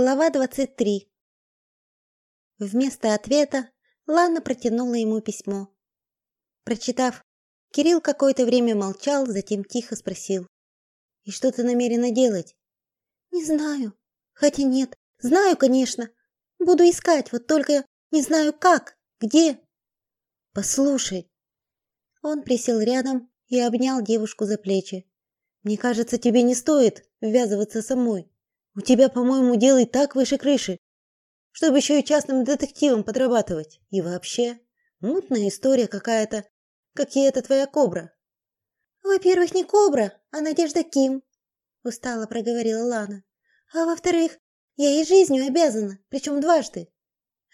Глава 23. Вместо ответа Лана протянула ему письмо. Прочитав, Кирилл какое-то время молчал, затем тихо спросил: "И что ты намерена делать?" "Не знаю. Хотя нет, знаю, конечно. Буду искать, вот только не знаю как, где". "Послушай". Он присел рядом и обнял девушку за плечи. "Мне кажется, тебе не стоит ввязываться самой. У тебя, по-моему, дело и так выше крыши. Чтобы еще и частным детективом подрабатывать. И вообще, мутная история какая-то, как и эта твоя кобра. Во-первых, не кобра, а Надежда Ким, устало проговорила Лана. А во-вторых, я ей жизнью обязана, причем дважды.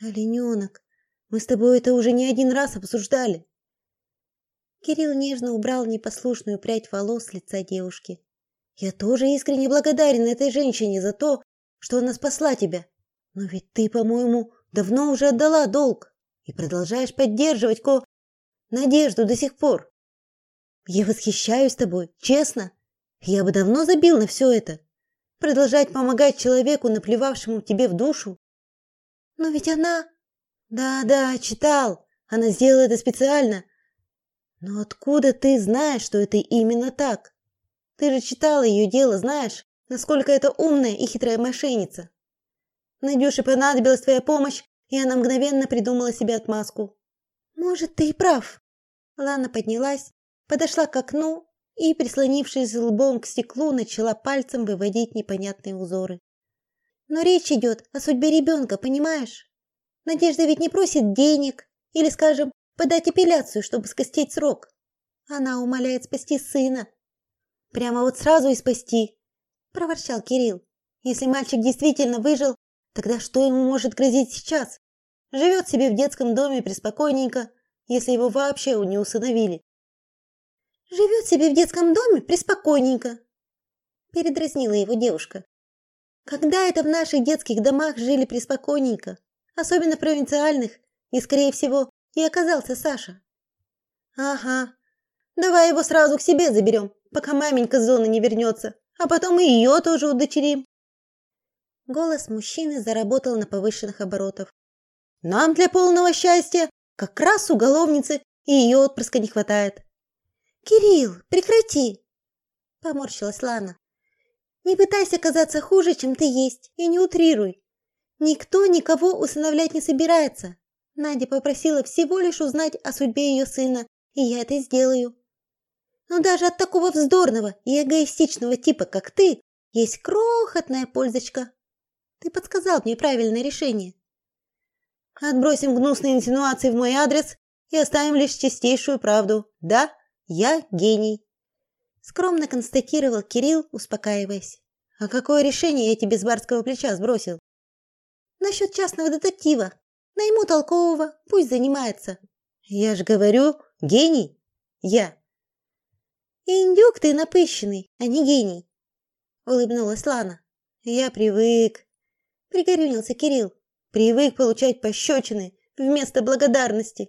Олененок, мы с тобой это уже не один раз обсуждали. Кирилл нежно убрал непослушную прядь волос с лица девушки. Я тоже искренне благодарен этой женщине за то, что она спасла тебя. Но ведь ты, по-моему, давно уже отдала долг и продолжаешь поддерживать ко надежду до сих пор. Я восхищаюсь тобой, честно. Я бы давно забил на все это. Продолжать помогать человеку, наплевавшему тебе в душу. Но ведь она Да-да, читал. Она сделала это специально. Но откуда ты знаешь, что это именно так? Ты же читала ее дело, знаешь, насколько это умная и хитрая мошенница. Надюше понадобилась твоя помощь, и она мгновенно придумала себе отмазку. Может, ты и прав. Лана поднялась, подошла к окну и, прислонившись лбом к стеклу, начала пальцем выводить непонятные узоры. Но речь идет о судьбе ребенка, понимаешь? Надежда ведь не просит денег или, скажем, подать апелляцию, чтобы скостить срок. Она умоляет спасти сына, Прямо вот сразу и спасти, проворчал Кирилл. Если мальчик действительно выжил, тогда что ему может грозить сейчас? Живет себе в детском доме преспокойненько, если его вообще не усыновили. Живет себе в детском доме преспокойненько, передразнила его девушка. Когда это в наших детских домах жили преспокойненько, особенно провинциальных, и скорее всего, и оказался Саша. Ага. Давай его сразу к себе заберем, пока маменька с зоны не вернется, а потом и ее тоже удочерим. Голос мужчины заработал на повышенных оборотах. Нам для полного счастья как раз уголовницы и ее отпрыска не хватает. Кирилл, прекрати, поморщилась Лана. Не пытайся казаться хуже, чем ты есть, и не утрируй. Никто никого усыновлять не собирается. Надя попросила всего лишь узнать о судьбе ее сына, и я это сделаю. Но даже от такого вздорного и эгоистичного типа, как ты, есть крохотная пользочка. Ты подсказал мне правильное решение. Отбросим гнусные инсинуации в мой адрес и оставим лишь чистейшую правду. Да, я гений. Скромно констатировал Кирилл, успокаиваясь. А какое решение я тебе с барского плеча сбросил? Насчет частного детектива. Найму толкового, пусть занимается. Я же говорю, гений. Я. Индюк ты напыщенный, а не гений, улыбнулась Лана. Я привык, пригорюнился Кирилл. Привык получать пощечины вместо благодарности.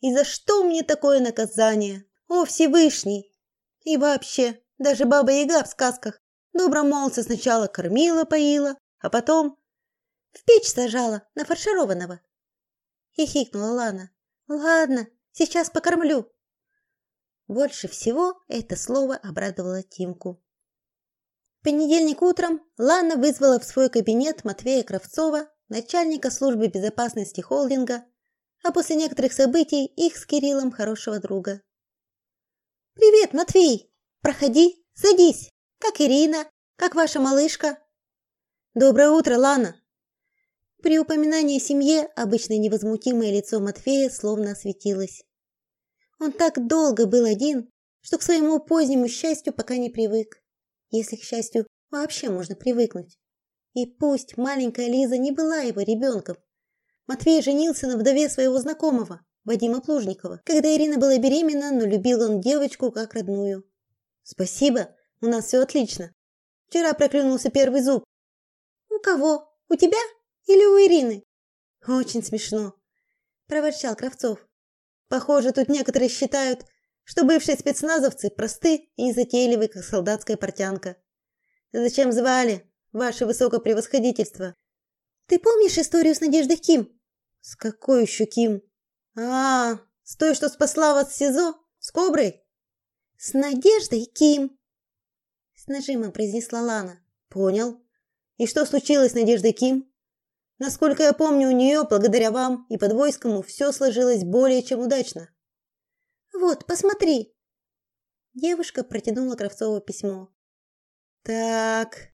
И за что мне такое наказание? О, Всевышний! И вообще, даже баба-яга в сказках добромолца сначала кормила, поила, а потом в печь сажала на фаршированного. Хихикнула Лана. Ладно, сейчас покормлю. Больше всего это слово обрадовало Тимку. В понедельник утром Лана вызвала в свой кабинет Матвея Кравцова, начальника службы безопасности холдинга, а после некоторых событий их с Кириллом хорошего друга. Привет, Матвей. Проходи, садись. Как Ирина? Как ваша малышка? Доброе утро, Лана. При упоминании о семье обычно невозмутимое лицо Матвея словно осветилось. Он так долго был один, что к своему позднему счастью пока не привык. Если к счастью вообще можно привыкнуть. И пусть маленькая Лиза не была его ребенком. Матвей женился на вдове своего знакомого, Вадима Плужникова, когда Ирина была беременна, но любил он девочку как родную. Спасибо, у нас все отлично. Вчера проклюнулся первый зуб. У кого? У тебя или у Ирины? Очень смешно, проворчал Кравцов. Похоже, тут некоторые считают, что бывшие спецназовцы просты и незатейливы, как солдатская портянка. Зачем звали, ваше высокопревосходительство? Ты помнишь историю с Надеждой Ким? С какой еще Ким? А, с той, что спасла вас в СИЗО? С Коброй? С Надеждой Ким. С нажимом произнесла Лана. Понял. И что случилось с Надеждой Ким? Насколько я помню, у нее, благодаря вам и Подвойскому, все сложилось более чем удачно. Вот, посмотри. Девушка протянула Кравцову письмо. Так,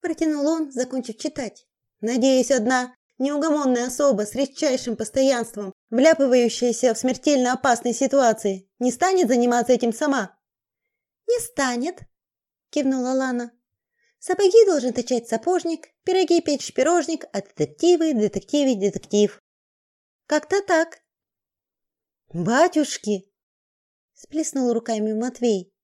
протянул он, закончив читать. Надеюсь, одна неугомонная особа с редчайшим постоянством, вляпывающаяся в смертельно опасные ситуации, не станет заниматься этим сама. Не станет, кивнула Лана. Сапоги должен точать сапожник, пироги печь пирожник, а детективы, детективы, детектив. Как-то так. Батюшки, сплеснул руками Матвей.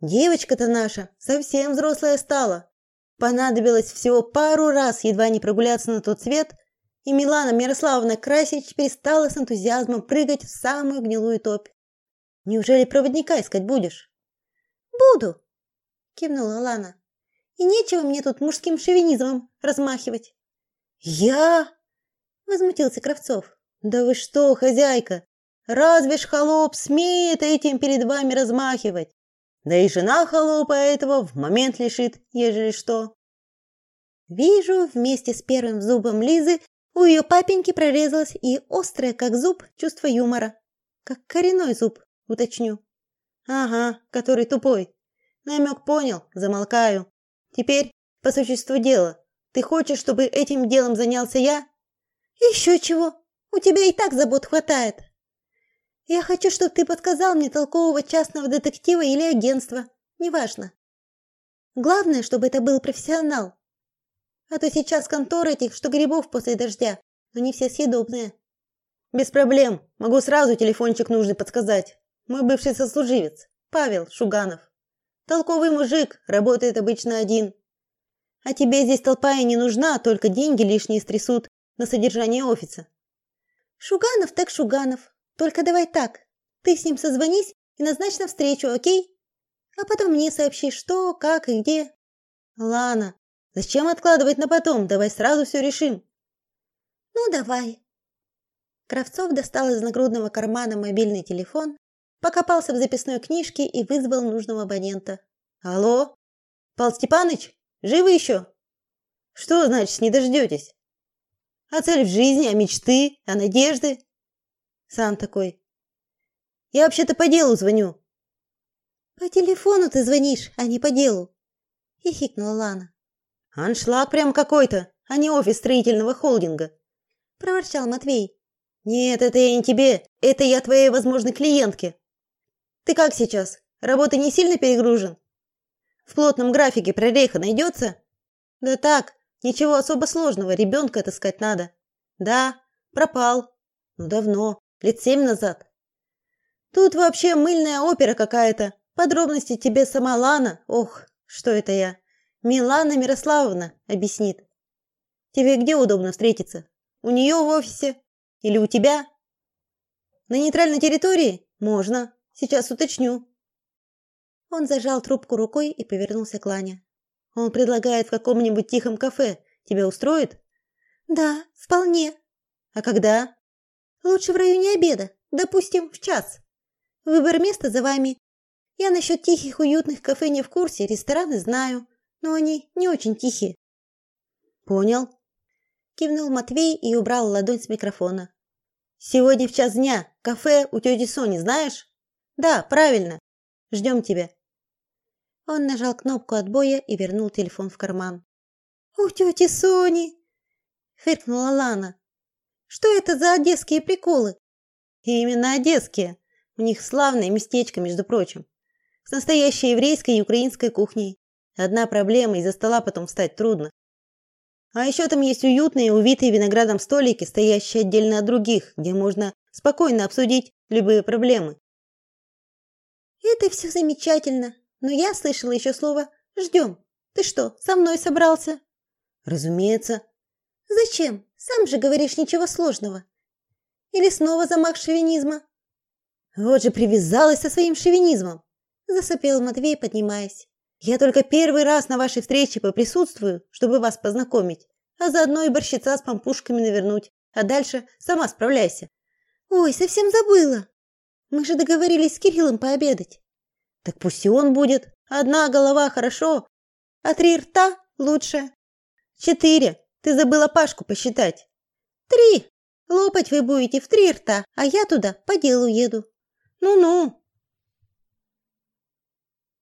Девочка-то наша совсем взрослая стала. Понадобилось всего пару раз едва не прогуляться на тот свет, и Милана Мирославовна Красич перестала с энтузиазмом прыгать в самую гнилую топь. Неужели проводника искать будешь? Буду, кивнула Лана. И нечего мне тут мужским шовинизмом размахивать. Я? возмутился Кравцов. Да вы что, хозяйка? Разве ж холоп смеет этим перед вами размахивать? Да и жена холопа этого в момент лишит, ежели что. Вижу, вместе с первым зубом Лизы у ее папеньки прорезалось и острое, как зуб, чувство юмора. Как коренной зуб, уточню. Ага, который тупой. Намек понял, замолкаю. Теперь по существу дела. Ты хочешь, чтобы этим делом занялся я? Еще чего? У тебя и так забот хватает. Я хочу, чтобы ты подсказал мне толкового частного детектива или агентства, неважно. Главное, чтобы это был профессионал. А то сейчас конторы этих, что грибов после дождя, но не все съедобные. Без проблем. Могу сразу телефончик нужный подсказать. Мой бывший сослуживец, Павел Шуганов. Толковый мужик, работает обычно один. А тебе здесь толпа и не нужна, только деньги лишние стрясут на содержание офиса. Шуганов так Шуганов. Только давай так. Ты с ним созвонись и назначь на встречу, о'кей? А потом мне сообщи, что, как и где. Лана, зачем откладывать на потом? Давай сразу все решим. Ну, давай. Кравцов достал из нагрудного кармана мобильный телефон покопался в записной книжке и вызвал нужного абонента. Алло? Пал Степаныч, живы еще? Что значит не дождетесь? А цель в жизни, а мечты, а надежды? Сам такой. Я вообще-то по делу звоню. По телефону ты звонишь, а не по делу, хихикнула Лана. Аншлаг прям какой-то, а не офис строительного холдинга, проворчал Матвей. Нет, это я не тебе, это я твоей возможной клиентке. Ты как сейчас? Работа не сильно перегружен? В плотном графике прореха найдется? Да так, ничего особо сложного, ребенка отыскать надо. Да, пропал. Ну давно, лет семь назад. Тут вообще мыльная опера какая-то. Подробности тебе сама Лана, ох, что это я, Милана Мирославовна объяснит. Тебе где удобно встретиться? У нее в офисе или у тебя? На нейтральной территории? Можно. Сейчас уточню. Он зажал трубку рукой и повернулся к Лане. Он предлагает в каком-нибудь тихом кафе. Тебя устроит? Да, вполне. А когда? Лучше в районе обеда, допустим, в час. Выбор места за вами. Я насчет тихих уютных кафе не в курсе, рестораны знаю, но они не очень тихие. Понял. Кивнул Матвей и убрал ладонь с микрофона. Сегодня в час дня. Кафе у тети Сони, знаешь? Да, правильно. Ждем тебя. Он нажал кнопку отбоя и вернул телефон в карман. У тети Сони, фыркнула Лана. Что это за одесские приколы? И именно одесские. У них славное местечко, между прочим. С настоящей еврейской и украинской кухней. Одна проблема, из-за стола потом встать трудно. А еще там есть уютные, увитые виноградом столики, стоящие отдельно от других, где можно спокойно обсудить любые проблемы. Это все замечательно, но я слышала еще слово «ждем». Ты что, со мной собрался? Разумеется. Зачем? Сам же говоришь ничего сложного. Или снова замах шовинизма? Вот же привязалась со своим шовинизмом, засопел Матвей, поднимаясь. Я только первый раз на вашей встрече поприсутствую, чтобы вас познакомить. а заодно и борщица с пампушками навернуть. А дальше сама справляйся. Ой, совсем забыла. Мы же договорились с Кириллом пообедать. Так пусть и он будет. Одна голова хорошо, а три рта лучше. Четыре. Ты забыла Пашку посчитать. Три. Лопать вы будете в три рта, а я туда по делу еду. Ну-ну.